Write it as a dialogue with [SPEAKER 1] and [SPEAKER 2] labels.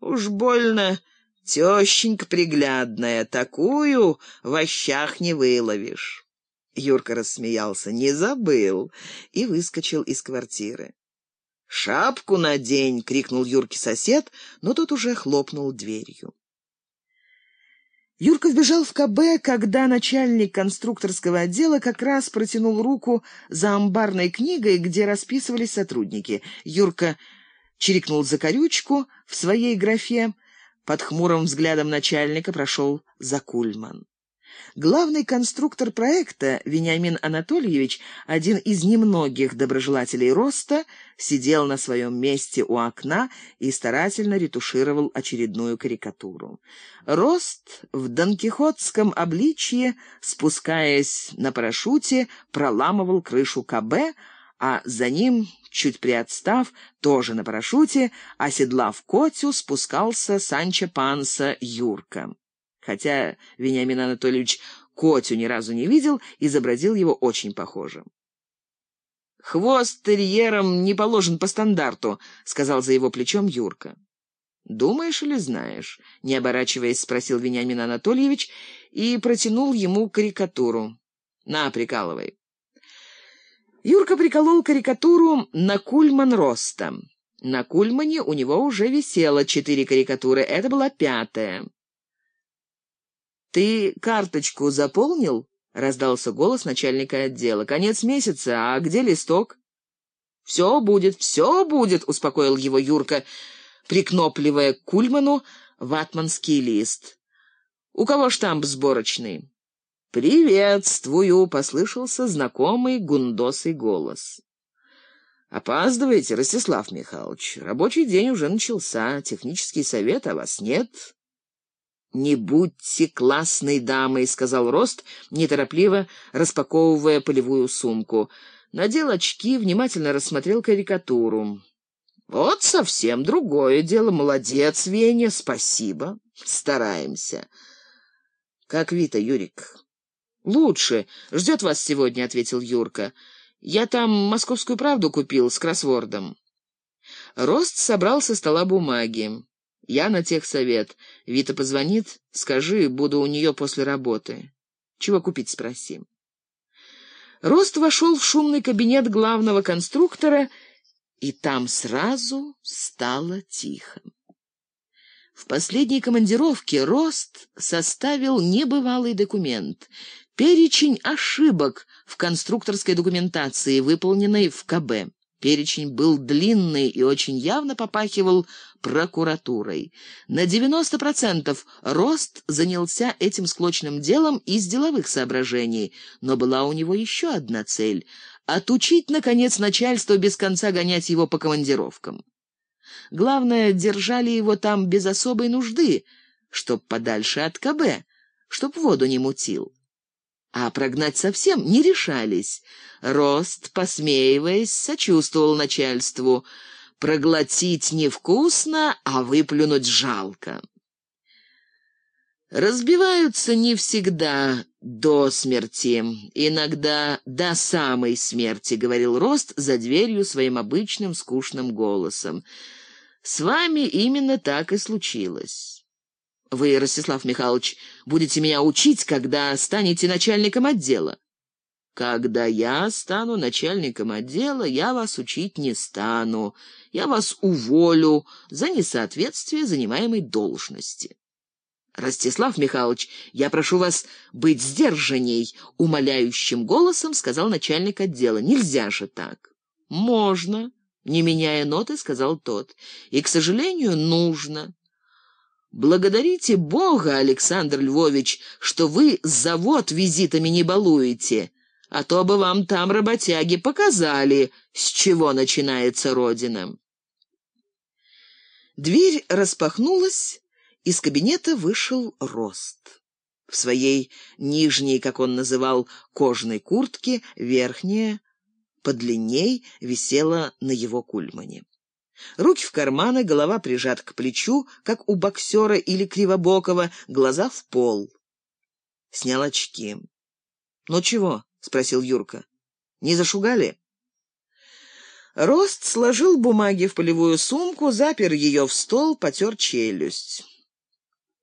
[SPEAKER 1] Уж больно тещенька приглядная, такую в ощах не выловишь». Юрка рассмеялся, не забыл, и выскочил из квартиры. «Шапку надень!» — крикнул Юрке сосед, но тот уже хлопнул дверью. Юрка вбежал в КБ, когда начальник конструкторского отдела как раз протянул руку за амбарной книгой, где расписывались сотрудники. Юрка чирикнул за корючку в своей графе. Под хмурым взглядом начальника прошел Закульман. Главный конструктор проекта, Вениамин Анатольевич, один из немногих доброжелателей роста, сидел на своем месте у окна и старательно ретушировал очередную карикатуру. Рост в донкихотском обличье, спускаясь на парашюте, проламывал крышу КБ, а за ним, чуть приотстав, тоже на парашюте, оседлав Котю, спускался Санчо Панса Юрка хотя Вениамин Анатольевич Котю ни разу не видел, изобразил его очень похожим. «Хвост терьером не положен по стандарту», — сказал за его плечом Юрка. «Думаешь или знаешь?» — не оборачиваясь, спросил Вениамин Анатольевич и протянул ему карикатуру. «На, прикалывай». Юрка приколол карикатуру на Кульман Роста. На Кульмане у него уже висело четыре карикатуры, это была пятая. «Ты карточку заполнил?» — раздался голос начальника отдела. «Конец месяца, а где листок?» «Все будет, все будет», — успокоил его Юрка, прикнопливая к Кульману ватманский лист. «У кого штамп сборочный?» «Приветствую!» — послышался знакомый гундосый голос. «Опаздываете, Ростислав Михайлович. Рабочий день уже начался. Технический совет, а вас нет. «Не будьте классной дамой», — сказал Рост, неторопливо распаковывая полевую сумку. Надел очки, внимательно рассмотрел карикатуру. «Вот совсем другое дело. Молодец, Веня, спасибо. Стараемся». «Как Вита, Юрик?» «Лучше. Ждет вас сегодня», — ответил Юрка. «Я там «Московскую правду» купил с кроссвордом». Рост собрал со стола бумаги. Я на техсовет. Вита позвонит, скажи, буду у нее после работы. Чего купить, спроси. Рост вошел в шумный кабинет главного конструктора, и там сразу стало тихо. В последней командировке Рост составил небывалый документ — перечень ошибок в конструкторской документации, выполненной в КБ. Перечень был длинный и очень явно попахивал прокуратурой. На 90% Рост занялся этим склочным делом из деловых соображений, но была у него еще одна цель — отучить, наконец, начальство без конца гонять его по командировкам. Главное, держали его там без особой нужды, чтоб подальше от КБ, чтоб воду не мутил а прогнать совсем не решались. Рост, посмеиваясь, сочувствовал начальству. Проглотить невкусно, а выплюнуть жалко. Разбиваются не всегда до смерти, иногда до самой смерти, — говорил Рост за дверью своим обычным скучным голосом. С вами именно так и случилось. Вы, Ростислав Михайлович, будете меня учить, когда станете начальником отдела. Когда я стану начальником отдела, я вас учить не стану. Я вас уволю за несоответствие занимаемой должности. Ростислав Михайлович, я прошу вас быть сдержанней, умоляющим голосом сказал начальник отдела. Нельзя же так. Можно, не меняя ноты, сказал тот. И, к сожалению, нужно. Благодарите Бога, Александр Львович, что вы завод визитами не балуете, а то бы вам там работяги показали, с чего начинается Родина. Дверь распахнулась, из кабинета вышел Рост. В своей нижней, как он называл, кожаной куртке, верхняя, подлинней, висела на его кульмане. Руки в карманы, голова прижата к плечу, как у боксера или кривобокого, глаза в пол. Снял очки. «Ну чего?» — спросил Юрка. «Не зашугали?» Рост сложил бумаги в полевую сумку, запер ее в стол, потер челюсть.